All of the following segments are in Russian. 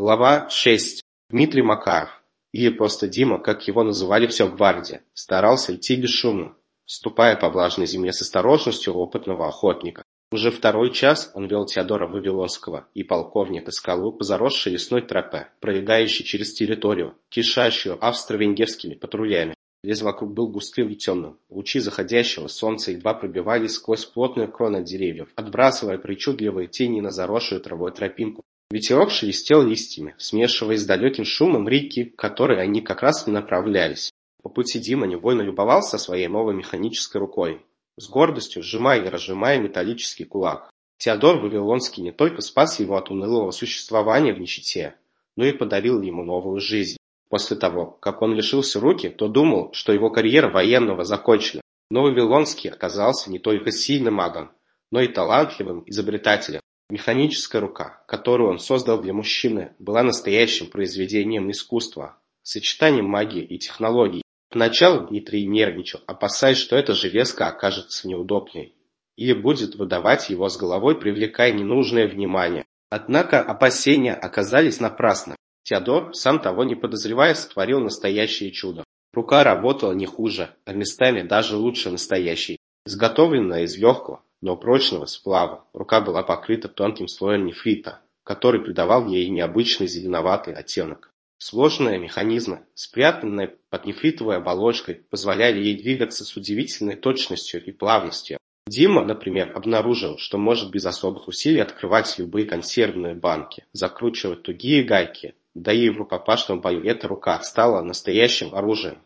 Глава 6. Дмитрий Макаров, или просто Дима, как его называли все в гвардии, старался идти бесшумно, ступая по влажной земле с осторожностью опытного охотника. Уже второй час он вел Теодора Вавилонского и полковника Скалу по заросшей лесной тропе, пролегающей через территорию, кишащую австро-венгерскими патрулями. Лес вокруг был густым и темным. Лучи заходящего солнца едва пробивались сквозь плотные кроны деревьев, отбрасывая причудливые тени на заросшую травой тропинку. Ветерок шелестел листьями, смешиваясь с далеким шумом реки, к которой они как раз и направлялись. По пути Дима невольно любовался своей новой механической рукой, с гордостью сжимая и разжимая металлический кулак. Теодор Вавилонский не только спас его от унылого существования в нищете, но и подарил ему новую жизнь. После того, как он лишился руки, то думал, что его карьера военного закончена. Но Вавилонский оказался не только сильным магом, но и талантливым изобретателем. Механическая рука, которую он создал для мужчины, была настоящим произведением искусства, сочетанием магии и технологий. Поначалу Дмитрий нервничал, опасаясь, что эта железка окажется неудобней или будет выдавать его с головой, привлекая ненужное внимание. Однако опасения оказались напрасны. Теодор, сам того не подозревая, сотворил настоящее чудо. Рука работала не хуже, а местами даже лучше настоящей. Изготовленная из легкого, но прочного сплава. Рука была покрыта тонким слоем нефрита, который придавал ей необычный зеленоватый оттенок. Сложные механизмы, спрятанные под нефритовой оболочкой, позволяли ей двигаться с удивительной точностью и плавностью. Дима, например, обнаружил, что может без особых усилий открывать любые консервные банки, закручивать тугие гайки, да и в рукопашном бою эта рука стала настоящим оружием.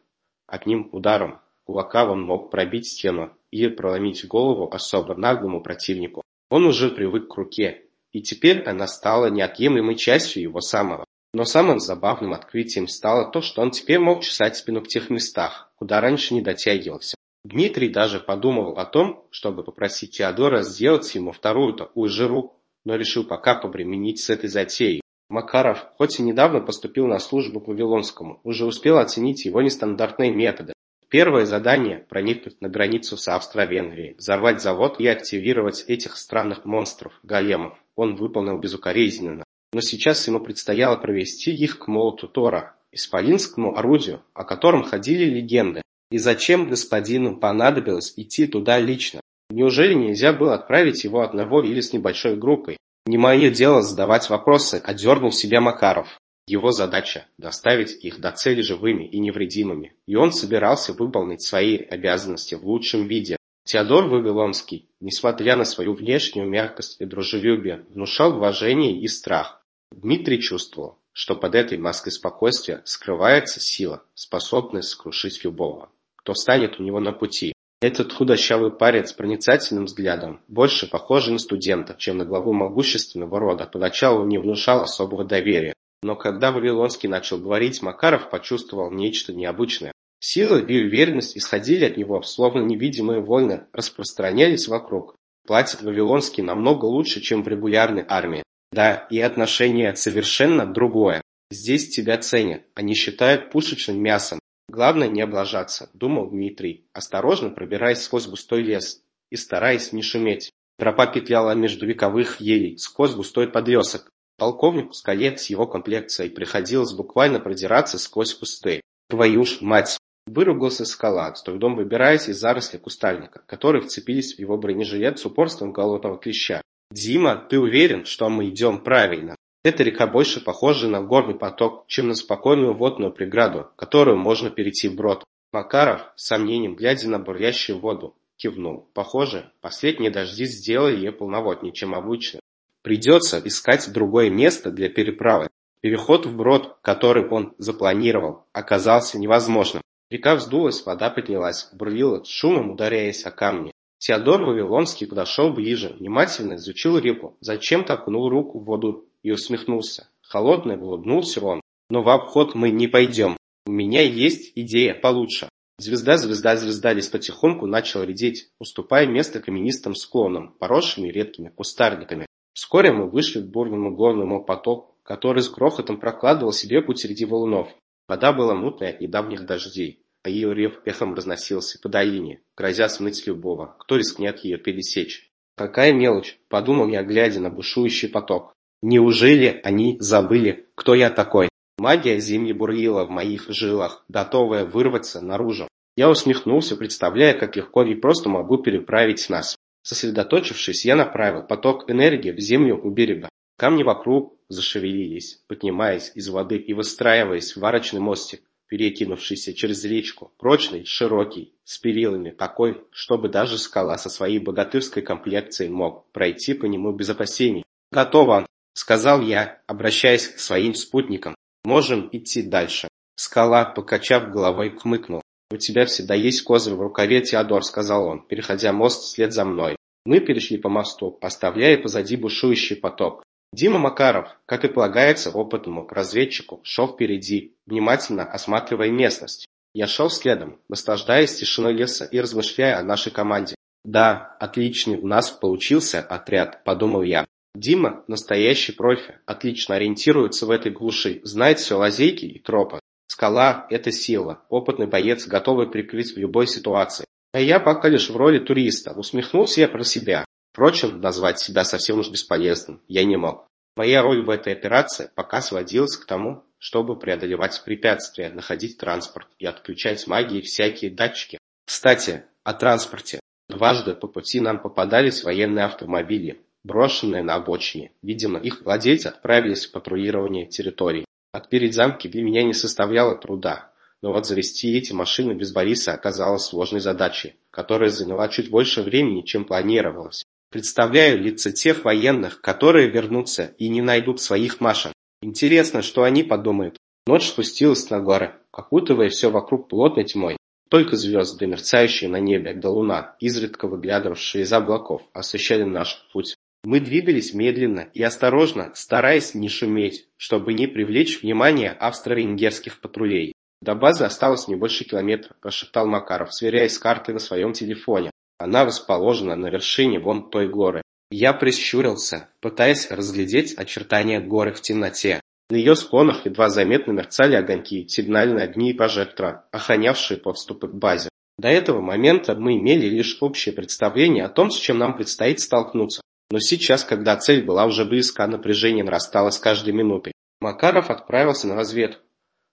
Одним ударом кулака он мог пробить стену и проломить голову особо наглому противнику. Он уже привык к руке, и теперь она стала неотъемлемой частью его самого. Но самым забавным открытием стало то, что он теперь мог чесать спину в тех местах, куда раньше не дотягивался. Дмитрий даже подумывал о том, чтобы попросить Теодора сделать ему вторую такую же руку, но решил пока побременить с этой затеей. Макаров, хоть и недавно поступил на службу к Вавилонскому, уже успел оценить его нестандартные методы. Первое задание – проникнуть на границу с Австро-Венгрией, взорвать завод и активировать этих странных монстров, големов. Он выполнил безукоризненно. Но сейчас ему предстояло провести их к молоту Тора, исполинскому орудию, о котором ходили легенды. И зачем господину понадобилось идти туда лично? Неужели нельзя было отправить его одного или с небольшой группой? Не мое дело задавать вопросы, одернул себя Макаров. Его задача – доставить их до цели живыми и невредимыми, и он собирался выполнить свои обязанности в лучшем виде. Теодор Вавилонский, несмотря на свою внешнюю мягкость и дружелюбие, внушал уважение и страх. Дмитрий чувствовал, что под этой маской спокойствия скрывается сила, способная скрушить любого, кто станет у него на пути. Этот худощавый парень с проницательным взглядом, больше похожий на студента, чем на главу могущественного рода, поначалу не внушал особого доверия. Но когда Вавилонский начал говорить, Макаров почувствовал нечто необычное. Сила и уверенность исходили от него, словно невидимые волны распространялись вокруг. Платит Вавилонский намного лучше, чем в регулярной армии. Да, и отношение совершенно другое. Здесь тебя ценят, они считают пушечным мясом. Главное не облажаться, думал Дмитрий, осторожно пробираясь сквозь густой лес и стараясь не шуметь. Тропа петляла между вековых елей, сквозь густой подлесок, Полковнику Скалет с его комплекцией приходилось буквально продираться сквозь кусты. «Твою ж мать!» Выругался скала, с трудом выбираясь из заросли кустарника, которые вцепились в его бронежилет с упорством голодного клеща. «Дима, ты уверен, что мы идем правильно? Эта река больше похожа на горный поток, чем на спокойную водную преграду, которую можно перейти вброд». Макаров, с сомнением глядя на бурлящую воду, кивнул. Похоже, последние дожди сделали ее полноводнее, чем обычно. Придется искать другое место для переправы. Переход вброд, который он запланировал, оказался невозможным. Река вздулась, вода поднялась, бурлила, шумом ударяясь о камни. Теодор Вавилонский подошел ближе, внимательно изучил реку, зачем-то окунул руку в воду и усмехнулся. Холодный улыбнулся он. Но в обход мы не пойдем. У меня есть идея получше. Звезда, звезда, звезда лишь потихоньку начал редеть, уступая место каменистым склонам, поросшими редкими кустарниками. Вскоре мы вышли к бурному горному потоку, который с грохотом прокладывал себе путь среди валунов. Вода была мутная и давних дождей, а ее рев эхом разносился по долине, грозя смыть любого, кто рискнет ее пересечь. «Какая мелочь!» – подумал я, глядя на бушующий поток. Неужели они забыли, кто я такой? Магия зимней бурлила в моих жилах, готовая вырваться наружу. Я усмехнулся, представляя, как легко и просто могу переправить нас. Сосредоточившись, я направил поток энергии в землю у берега. Камни вокруг зашевелились, поднимаясь из воды и выстраиваясь в арочный мостик, перекинувшийся через речку, прочный, широкий, с перилами, такой, чтобы даже скала со своей богатырской комплекцией мог пройти по нему без опасений. «Готово!» — сказал я, обращаясь к своим спутникам. «Можем идти дальше». Скала, покачав головой, хмыкнул. «У тебя всегда есть козырь в рукаве, Теодор», — сказал он, переходя мост вслед за мной. Мы перешли по мосту, поставляя позади бушующий поток. Дима Макаров, как и полагается опытному разведчику, шел впереди, внимательно осматривая местность. Я шел следом, наслаждаясь тишиной леса и размышляя о нашей команде. «Да, отличный у нас получился отряд», – подумал я. Дима – настоящий профи, отлично ориентируется в этой глуши, знает все лазейки и тропы. Скала – это сила, опытный боец, готовый прикрыть в любой ситуации. А я пока лишь в роли туриста, усмехнулся я про себя. Впрочем, назвать себя совсем уж бесполезным я не мог. Моя роль в этой операции пока сводилась к тому, чтобы преодолевать препятствия, находить транспорт и отключать магии всякие датчики. Кстати, о транспорте. Дважды по пути нам попадались военные автомобили, брошенные на обочине. Видимо, их владельцы отправились в патрулирование территории. Отпереть замки для меня не составляло труда, но вот завести эти машины без Бориса оказалось сложной задачей, которая заняла чуть больше времени, чем планировалось. Представляю лица тех военных, которые вернутся и не найдут своих машин. Интересно, что они подумают. Ночь спустилась на горы, окутывая все вокруг плотной тьмой. Только звезды, мерцающие на небе, да луна, изредка выглядывавшие из облаков, освещали наш путь. Мы двигались медленно и осторожно, стараясь не шуметь, чтобы не привлечь внимание австро-венгерских патрулей. До базы осталось не больше километра, прошептал Макаров, сверяясь с картой на своем телефоне. Она расположена на вершине вон той горы. Я прищурился, пытаясь разглядеть очертания горы в темноте. На ее склонах едва заметно мерцали огоньки, сигнальные огни и прожектора, охранявшие подступы к базе. До этого момента мы имели лишь общее представление о том, с чем нам предстоит столкнуться. Но сейчас, когда цель была уже близка, напряжение нарастало с каждой минутой. Макаров отправился на разведку,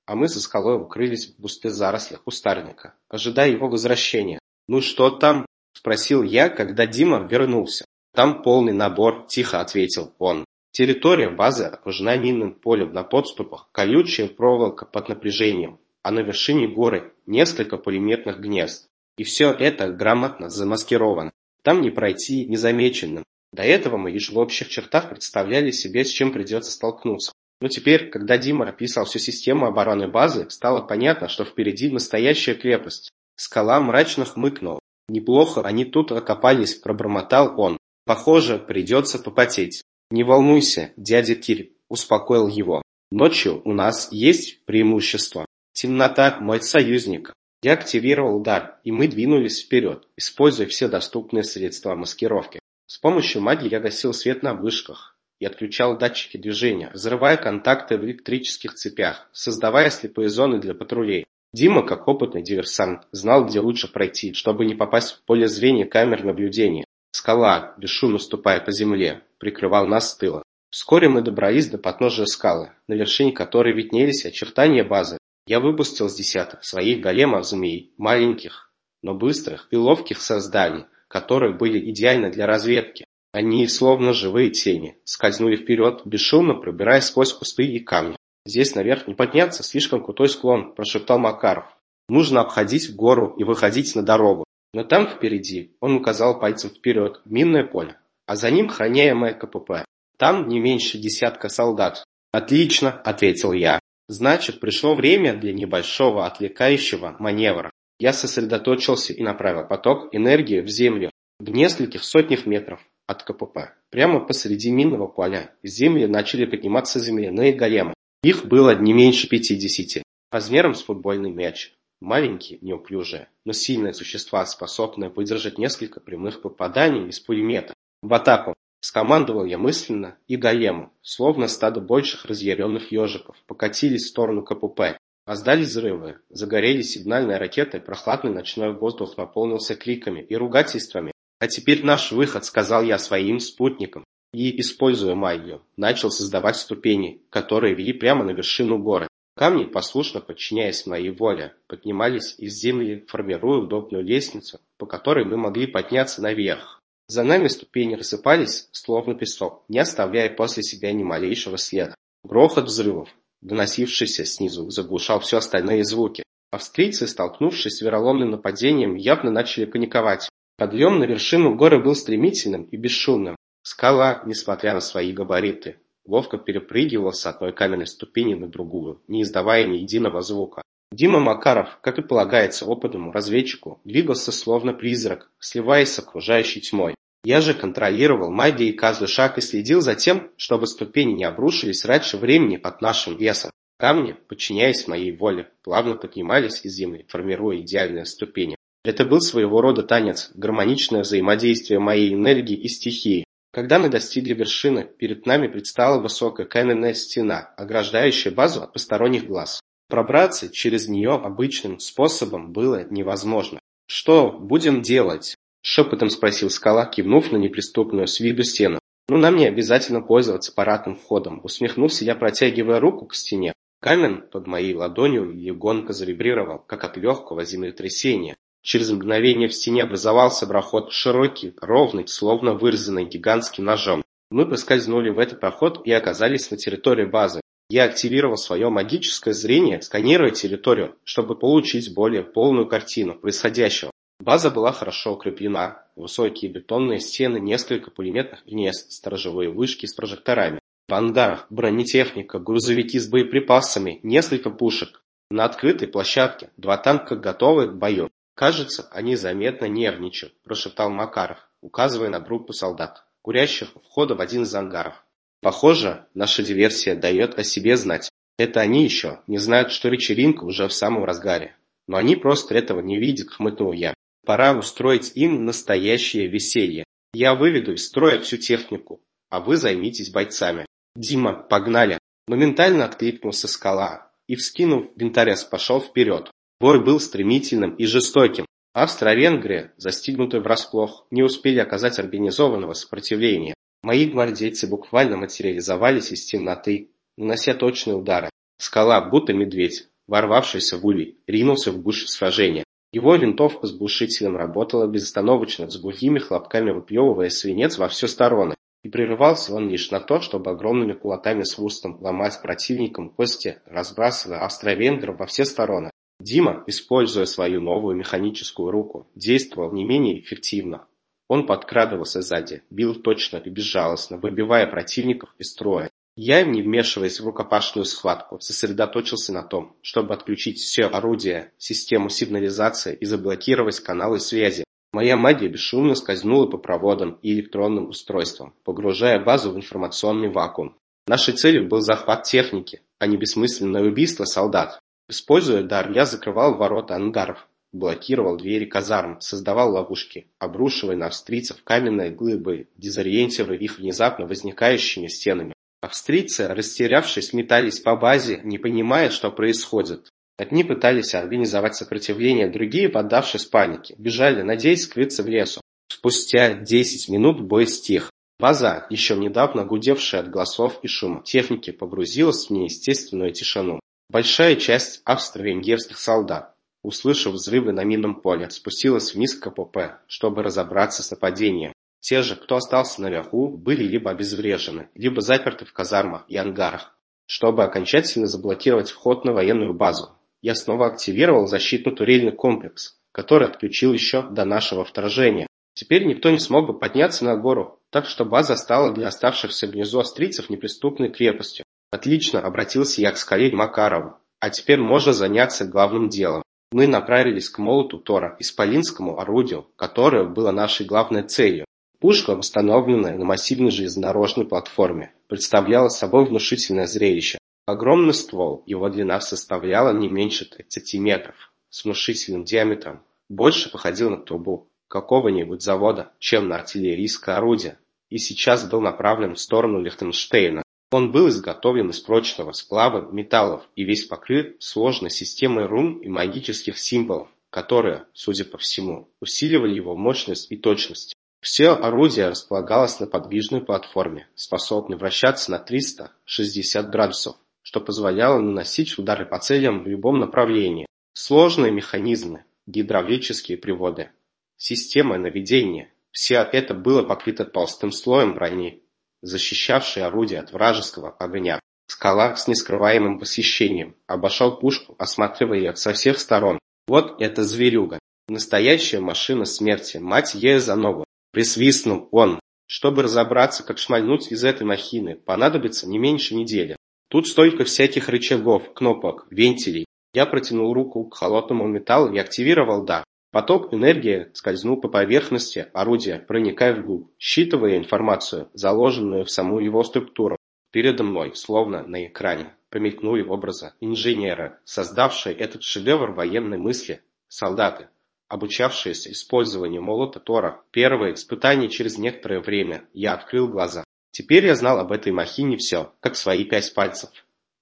а мы за скалой укрылись в густых зарослях кустарника, ожидая его возвращения. «Ну что там?» – спросил я, когда Дима вернулся. «Там полный набор», – тихо ответил он. Территория базы окружена минным полем на подступах, колючая проволока под напряжением, а на вершине горы несколько пулеметных гнезд. И все это грамотно замаскировано. Там не пройти незамеченным, до этого мы лишь в общих чертах представляли себе, с чем придется столкнуться. Но теперь, когда Дима описал всю систему обороны базы, стало понятно, что впереди настоящая крепость. Скала мрачно хмыкнула. «Неплохо они тут окопались», – пробормотал он. «Похоже, придется попотеть». «Не волнуйся, дядя Кирь», – успокоил его. «Ночью у нас есть преимущество. Темнота – мой союзник». Я активировал удар, и мы двинулись вперед, используя все доступные средства маскировки. С помощью магии я гасил свет на вышках и отключал датчики движения, взрывая контакты в электрических цепях, создавая слепые зоны для патрулей. Дима, как опытный диверсант, знал, где лучше пройти, чтобы не попасть в поле зрения камер наблюдения. Скала, бесшумно ступая по земле, прикрывал нас с тыла. Вскоре мы добрались до подножия скалы, на вершине которой виднелись очертания базы. Я выпустил с десяток своих големов-змей, маленьких, но быстрых и ловких созданий, которые были идеальны для разведки. Они, словно живые тени, скользнули вперед, бесшумно пробираясь сквозь кусты и камни. «Здесь наверх не подняться, слишком крутой склон», – прошептал Макаров. «Нужно обходить гору и выходить на дорогу. Но там впереди, он указал пальцем вперед, минное поле, а за ним храняемое КПП. Там не меньше десятка солдат. «Отлично», – ответил я. «Значит, пришло время для небольшого отвлекающего маневра. Я сосредоточился и направил поток энергии в землю в нескольких сотнях метров от КПП. Прямо посреди минного поля из земли начали подниматься земляные големы. Их было не меньше пятидесяти, размером с футбольный мяч. Маленькие, неуклюжие, но сильные существа, способные выдержать несколько прямых попаданий из пулемета. В атаку скомандовал я мысленно, и големы, словно стадо больших разъяренных ежиков, покатились в сторону КПП. Раздались взрывы, загорелись сигнальные ракеты, прохладный ночной воздух наполнился криками и ругательствами. «А теперь наш выход», — сказал я своим спутникам. и, используя магию, начал создавать ступени, которые вели прямо на вершину горы. Камни, послушно подчиняясь моей воле, поднимались из земли, формируя удобную лестницу, по которой мы могли подняться наверх. За нами ступени рассыпались, словно песок, не оставляя после себя ни малейшего следа. Грохот взрывов, доносившийся снизу, заглушал все остальные звуки. Австрийцы, столкнувшись с вероломным нападением, явно начали паниковать. Подъем на вершину горы был стремительным и бесшумным. Скала, несмотря на свои габариты, ловко перепрыгивал с одной каменной ступени на другую, не издавая ни единого звука. Дима Макаров, как и полагается опытному разведчику, двигался словно призрак, сливаясь с окружающей тьмой. Я же контролировал магией каждый шаг и следил за тем, чтобы ступени не обрушились раньше времени под нашим весом. Камни, подчиняясь моей воле, плавно поднимались из земли, формируя идеальные ступени. Это был своего рода танец, гармоничное взаимодействие моей энергии и стихии. Когда мы достигли вершины, перед нами предстала высокая каменная стена, ограждающая базу от посторонних глаз. Пробраться через нее обычным способом было невозможно. «Что будем делать?» – шепотом спросил скала, кивнув на неприступную с виду стену. «Ну, нам не обязательно пользоваться парадным входом», – усмехнулся я, протягивая руку к стене. Камень под моей ладонью легонько завибрировал, как от легкого землетрясения. Через мгновение в стене образовался проход, широкий, ровный, словно вырезанный гигантским ножом. Мы проскользнули в этот проход и оказались на территории базы. Я активировал свое магическое зрение, сканируя территорию, чтобы получить более полную картину происходящего. База была хорошо укреплена. Высокие бетонные стены, несколько пулеметных гнезд, сторожевые вышки с прожекторами. В бронетехника, грузовики с боеприпасами, несколько пушек. На открытой площадке два танка готовы к бою. «Кажется, они заметно нервничают», – прошептал Макаров, указывая на группу солдат, курящих у входа в один из ангаров. «Похоже, наша диверсия дает о себе знать. Это они еще не знают, что вечеринка уже в самом разгаре. Но они просто этого не видят», – хмыкнул я. «Пора устроить им настоящее веселье. Я выведу из строя всю технику, а вы займитесь бойцами». «Дима, погнали!» Моментально откликнулся скала и, вскинув винторез, пошел вперед. Бой был стремительным и жестоким. Австро-Венгрия, застигнутая врасплох, не успели оказать организованного сопротивления. Мои гвардейцы буквально материализовались из темноты, нанося точные удары. Скала, будто медведь, ворвавшийся в улей, ринулся в гуще сражения. Его винтовка с глушителем работала безостановочно, с глухими хлопками выплевывая свинец во все стороны. И прерывался он лишь на то, чтобы огромными кулаками с хрустом ломать противникам кости, разбрасывая австро-венгров во все стороны. Дима, используя свою новую механическую руку, действовал не менее эффективно. Он подкрадывался сзади, бил точно и безжалостно, выбивая противников из строя. Я, не вмешиваясь в рукопашную схватку, сосредоточился на том, чтобы отключить все орудия, систему сигнализации и заблокировать каналы связи. Моя магия бесшумно скользнула по проводам и электронным устройствам, погружая базу в информационный вакуум. Нашей целью был захват техники, а не бессмысленное убийство солдат. Используя дар, я закрывал ворота ангаров, блокировал двери казарм, создавал ловушки, обрушивая на австрийцев каменные глыбы, дезориентируя их внезапно возникающими стенами. Австрийцы, растерявшись, метались по базе, не понимая, что происходит. Одни пытались организовать сопротивление, другие, поддавшись панике, бежали, надеясь скрыться в лесу. Спустя десять минут бой стих. База, еще недавно гудевшая от голосов и шума, техники погрузилась в неестественную тишину. Большая часть австро-венгерских солдат, услышав взрывы на минном поле, спустилась вниз к КПП, чтобы разобраться с нападением. Те же, кто остался наверху, были либо обезврежены, либо заперты в казармах и ангарах. Чтобы окончательно заблокировать вход на военную базу, я снова активировал защитный турельный комплекс, который отключил еще до нашего вторжения. Теперь никто не смог бы подняться на гору, так что база стала для оставшихся внизу австрийцев неприступной крепостью. Отлично, обратился я к скале Макарову. А теперь можно заняться главным делом. Мы направились к молоту Тора, исполинскому орудию, которое было нашей главной целью. Пушка, установленная на массивной железнодорожной платформе, представляла собой внушительное зрелище. Огромный ствол, его длина составляла не меньше 30 метров, с внушительным диаметром. Больше походил на трубу какого-нибудь завода, чем на артиллерийское орудие, и сейчас был направлен в сторону Лихтенштейна. Он был изготовлен из прочного сплава металлов и весь покрыт сложной системой рун и магических символов, которые, судя по всему, усиливали его мощность и точность. Все орудие располагалось на подвижной платформе, способной вращаться на 360 градусов, что позволяло наносить удары по целям в любом направлении. Сложные механизмы, гидравлические приводы, система наведения – все это было покрыто толстым слоем брони, защищавшей орудие от вражеского огня. Скала с нескрываемым восхищением обошел пушку, осматривая ее со всех сторон. Вот эта зверюга, настоящая машина смерти, мать ею за ногу. Присвистнул он. Чтобы разобраться, как шмальнуть из этой махины, понадобится не меньше недели. Тут столько всяких рычагов, кнопок, вентилей. Я протянул руку к холодному металлу и активировал дар. Поток энергии скользнул по поверхности орудия, проникая вглубь, считывая информацию, заложенную в саму его структуру. Передо мной, словно на экране, помелькнули образы инженера, создавшие этот шедевр военной мысли, солдаты, обучавшиеся использованию молота Тора. Первое испытание через некоторое время. Я открыл глаза. Теперь я знал об этой махине все, как свои пять пальцев.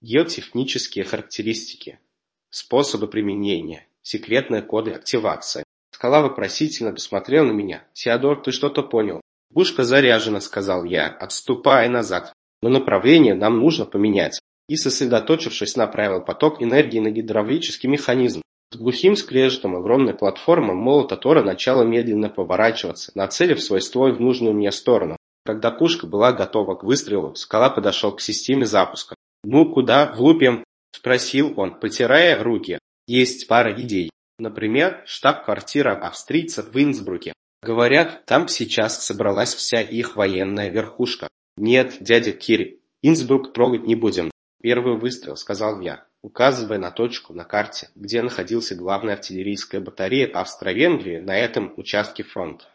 Ее технические характеристики, способы применения, секретные коды активации. Скала вопросительно посмотрел на меня. «Теодор, ты что-то понял?» «Пушка заряжена», — сказал я, отступая назад но направление нам нужно поменять. И сосредоточившись направил поток энергии на гидравлический механизм. С глухим скрежетом огромная платформа молота Тора начала медленно поворачиваться, нацелив свой ствол в нужную мне сторону. Когда пушка была готова к выстрелу, скала подошел к системе запуска. «Ну, куда влупим?» – спросил он, потирая руки. «Есть пара идей. Например, штаб-квартира австрийцев в Инсбруке. Говорят, там сейчас собралась вся их военная верхушка. «Нет, дядя Кири, Инсбрук трогать не будем. Первый выстрел», — сказал я, указывая на точку на карте, где находился главная артиллерийская батарея Австро-Венгрии на этом участке фронта.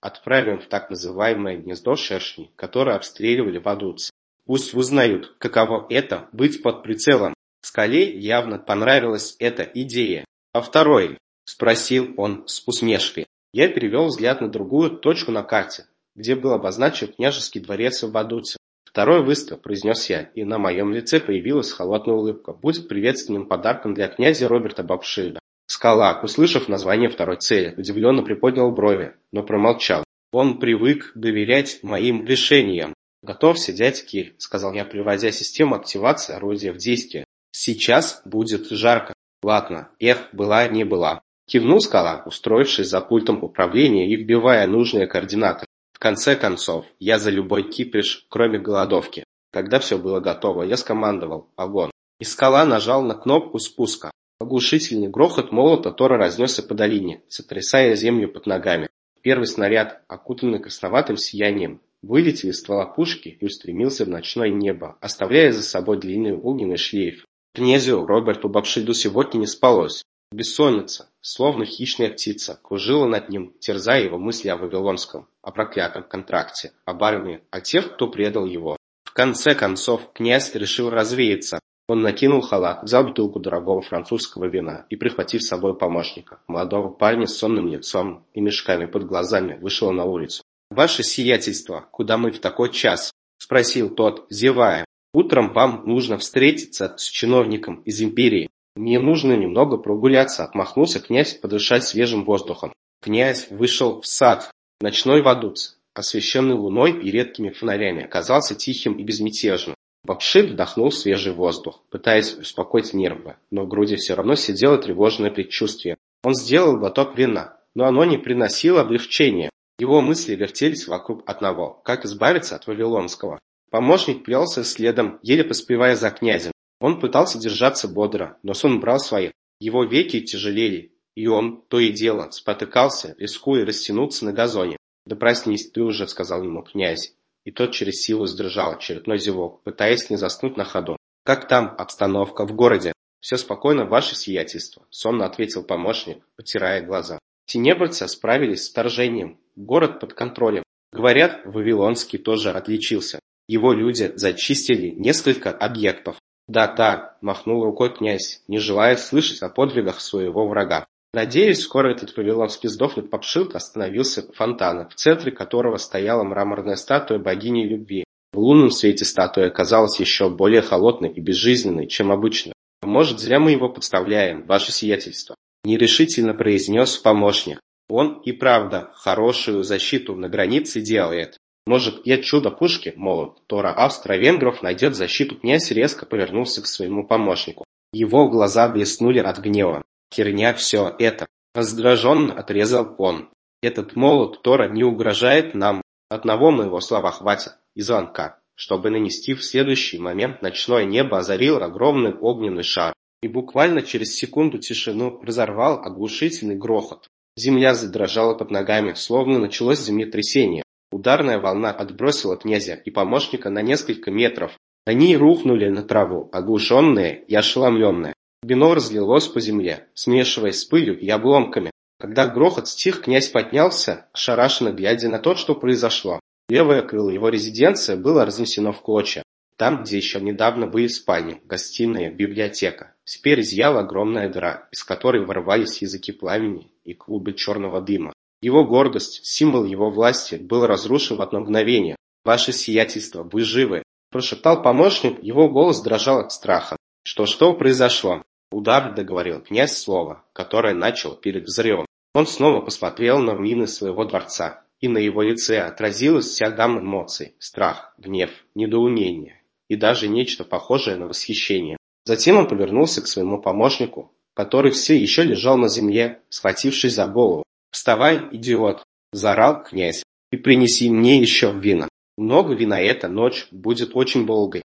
Отправим в так называемое гнездо шершней, которое обстреливали Вадуц. Пусть узнают, каково это – быть под прицелом. Скале явно понравилась эта идея. «А второй?» – спросил он с усмешкой. Я перевел взгляд на другую точку на карте, где был обозначен княжеский дворец в Вадуце. «Второй выстрел», – произнес я, и на моем лице появилась холодная улыбка. «Будет приветственным подарком для князя Роберта Бабшида». Скала, услышав название второй цели, удивленно приподнял брови, но промолчал. Он привык доверять моим решениям. «Готовься, дядь Кирь», – сказал я, приводя систему активации орудия в действие. «Сейчас будет жарко». «Ладно, эх, была не была». Кивнул скала, устроившись за пультом управления и вбивая нужные координаты конце концов, я за любой кипиш, кроме голодовки. Когда все было готово, я скомандовал «Огонь!» И скала нажал на кнопку спуска. Оглушительный грохот молота Тора разнесся по долине, сотрясая землю под ногами. Первый снаряд, окутанный красноватым сиянием, вылетел из ствола пушки и устремился в ночное небо, оставляя за собой длинный огненный шлейф. Князю Роберту Бабшиду сегодня не спалось. Бессонница, словно хищная птица, кружила над ним, терзая его мысли о Вавилонском, о проклятом контракте, об армии, о тех, кто предал его. В конце концов, князь решил развеяться. Он накинул халат, взял бутылку дорогого французского вина и, прихватив с собой помощника, молодого парня с сонным лицом и мешками под глазами, вышел на улицу. «Ваше сиятельство, куда мы в такой час?» – спросил тот, зевая. «Утром вам нужно встретиться с чиновником из империи. «Мне нужно немного прогуляться», — отмахнулся князь подышать свежим воздухом. Князь вышел в сад. Ночной Вадуц, освещенный луной и редкими фонарями, оказался тихим и безмятежным. Бабшир вдохнул свежий воздух, пытаясь успокоить нервы, но в груди все равно сидело тревожное предчувствие. Он сделал глоток вина, но оно не приносило облегчения. Его мысли вертелись вокруг одного – как избавиться от Вавилонского. Помощник плелся следом, еле поспевая за князем. Он пытался держаться бодро, но сон брал своих. Его веки тяжелели, и он, то и дело, спотыкался, рискуя растянуться на газоне. «Да проснись ты уже», — сказал ему князь. И тот через силу сдержал очередной зевок, пытаясь не заснуть на ходу. «Как там обстановка в городе?» «Все спокойно, ваше сиятельство», — сонно ответил помощник, потирая глаза. Тенебрцы справились с вторжением. Город под контролем. Говорят, Вавилонский тоже отличился. Его люди зачистили несколько объектов, «Да-да», – махнул рукой князь, не желая слышать о подвигах своего врага. Надеюсь, скоро этот вавилонский сдохнет попшилка остановился у фонтана, в центре которого стояла мраморная статуя богини любви. В лунном свете статуя казалась еще более холодной и безжизненной, чем обычно. «Может, зря мы его подставляем, ваше сиятельство», – нерешительно произнес помощник. Он и правда хорошую защиту на границе делает. Может, я чудо пушки, мол, Тора Австро-Венгров найдет защиту. Князь резко повернулся к своему помощнику. Его глаза блеснули от гнева. Херня все это. Раздраженно отрезал он. Этот молот Тора не угрожает нам. Одного моего слова хватит. И звонка, чтобы нанести в следующий момент ночное небо озарил огромный огненный шар. И буквально через секунду тишину разорвал оглушительный грохот. Земля задрожала под ногами, словно началось землетрясение. Ударная волна отбросила князя и помощника на несколько метров. Они рухнули на траву, оглушенные и ошеломленные. Вино разлилось по земле, смешиваясь с пылью и обломками. Когда грохот стих, князь поднялся, ошарашенно глядя на то, что произошло. Левое крыло его резиденции было разнесено в клочья. Там, где еще недавно были спальни, гостиная, библиотека, теперь изъяла огромная дыра, из которой ворвались языки пламени и клубы черного дыма. Его гордость, символ его власти, был разрушен в одно мгновение. «Ваше сиятельство, вы живы!» – прошептал помощник, его голос дрожал от страха. «Что-что произошло?» Удар договорил князь слово, которое начал перед взрывом. Он снова посмотрел на руины своего дворца, и на его лице отразилась вся гамма эмоций – страх, гнев, недоумение и даже нечто похожее на восхищение. Затем он повернулся к своему помощнику, который все еще лежал на земле, схватившись за голову. «Вставай, идиот!» – заорал князь. «И принеси мне еще вина. Много вина эта ночь будет очень долгой.